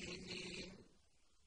continue